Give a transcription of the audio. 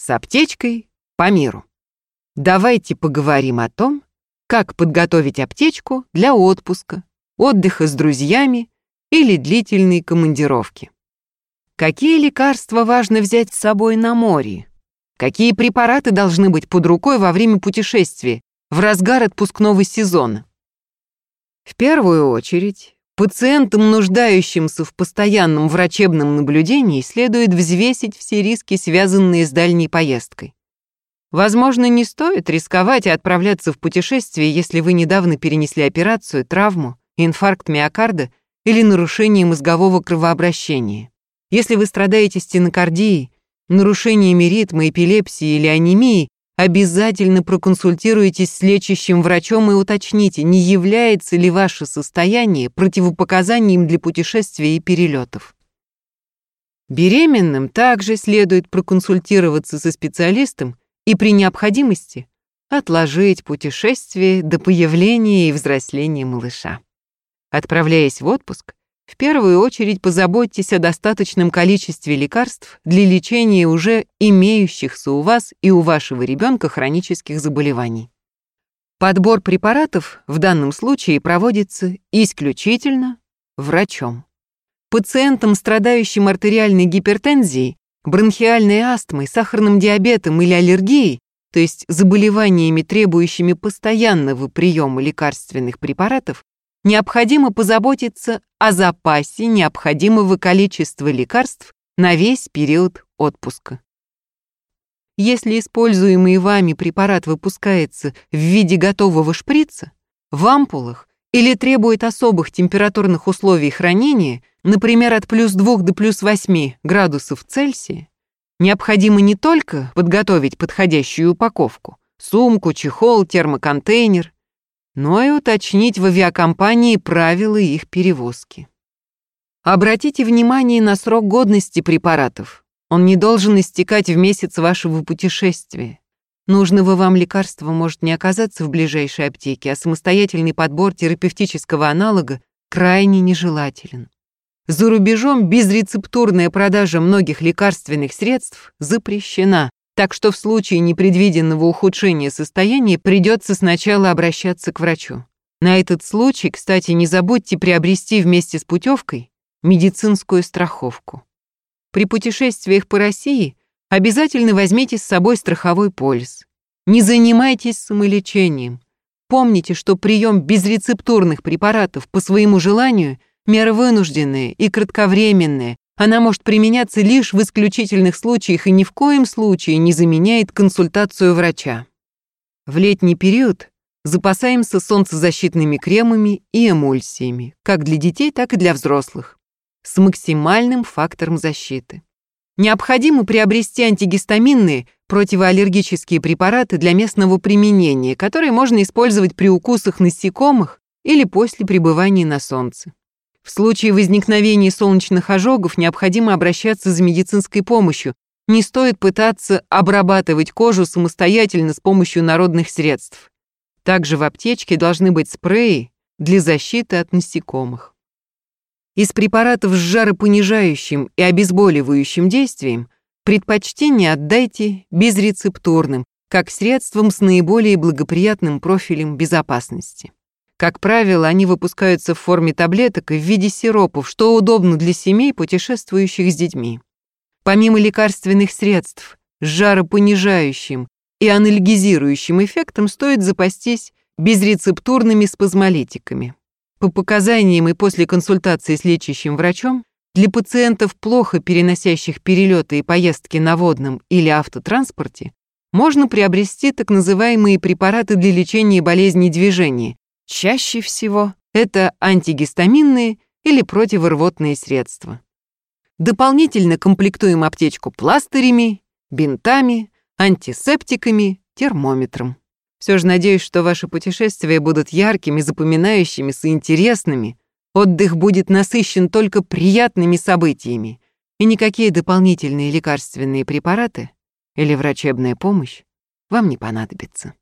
с аптечкой по миру. Давайте поговорим о том, как подготовить аптечку для отпуска, отдыха с друзьями или длительной командировки. Какие лекарства важно взять с собой на море? Какие препараты должны быть под рукой во время путешествия, в разгар отпускного сезона? В первую очередь, пациентам, нуждающимся в постоянном врачебном наблюдении, следует взвесить все риски, связанные с дальней поездкой. Возможно, не стоит рисковать и отправляться в путешествие, если вы недавно перенесли операцию, травму, инфаркт миокарда или нарушение мозгового кровообращения. Если вы страдаете стенокардией, нарушениями ритма, эпилепсией или анемией, обязательно проконсультируйтесь с лечащим врачом и уточните, не является ли ваше состояние противопоказанием для путешествия и перелетов. Беременным также следует проконсультироваться со специалистом и при необходимости отложить путешествие до появления и взросления малыша. Отправляясь в отпуск, в первую очередь позаботьтесь о достаточном количестве лекарств для лечения уже имеющихся у вас и у вашего ребенка хронических заболеваний. Подбор препаратов в данном случае проводится исключительно врачом. Пациентам, страдающим артериальной гипертензией, бронхиальной астмой, сахарным диабетом или аллергией, то есть заболеваниями, требующими постоянного приема лекарственных препаратов, необходимо позаботиться о запасе необходимого количества лекарств на весь период отпуска. Если используемый вами препарат выпускается в виде готового шприца, в ампулах или требует особых температурных условий хранения, например, от плюс 2 до плюс 8 градусов Цельсия, необходимо не только подготовить подходящую упаковку, сумку, чехол, термоконтейнер, но и уточнить в авиакомпании правила их перевозки. Обратите внимание на срок годности препаратов. Он не должен истекать в месяц вашего путешествия. Нужного вам лекарства может не оказаться в ближайшей аптеке, а самостоятельный подбор терапевтического аналога крайне нежелателен. За рубежом безрецептурная продажа многих лекарственных средств запрещена, так что в случае непредвиденного ухудшения состояния придется сначала обращаться к врачу. На этот случай, кстати, не забудьте приобрести вместе с путевкой медицинскую страховку. При путешествиях по России обязательно возьмите с собой страховой полис. Не занимайтесь самолечением. Помните, что прием безрецептурных препаратов по своему желанию – Мера вынужденная и кратковременная. Она может применяться лишь в исключительных случаях и ни в коем случае не заменяет консультацию врача. В летний период запасаемся солнцезащитными кремами и эмульсиями, как для детей, так и для взрослых, с максимальным фактором защиты. Необходимо приобрести антигистаминные противоаллергические препараты для местного применения, которые можно использовать при укусах насекомых или после пребывания на солнце. В случае возникновения солнечных ожогов необходимо обращаться за медицинской помощью. Не стоит пытаться обрабатывать кожу самостоятельно с помощью народных средств. Также в аптечке должны быть спреи для защиты от насекомых. Из препаратов с жаропонижающим и обезболивающим действием предпочтение отдайте безрецептурным, как средством с наиболее благоприятным профилем безопасности. Как правило, они выпускаются в форме таблеток и в виде сиропов, что удобно для семей, путешествующих с детьми. Помимо лекарственных средств с жаропонижающим и анальгизирующим эффектом стоит запастись безрецептурными спазмолитиками. По показаниям и после консультации с лечащим врачом, для пациентов, плохо переносящих перелеты и поездки на водном или автотранспорте, можно приобрести так называемые препараты для лечения болезней движения, Чаще всего это антигистаминные или противорвотные средства. Дополнительно комплектуем аптечку пластырями, бинтами, антисептиками, термометром. Все же надеюсь, что ваши путешествия будут яркими, запоминающимися и интересными. Отдых будет насыщен только приятными событиями, и никакие дополнительные лекарственные препараты или врачебная помощь вам не понадобятся.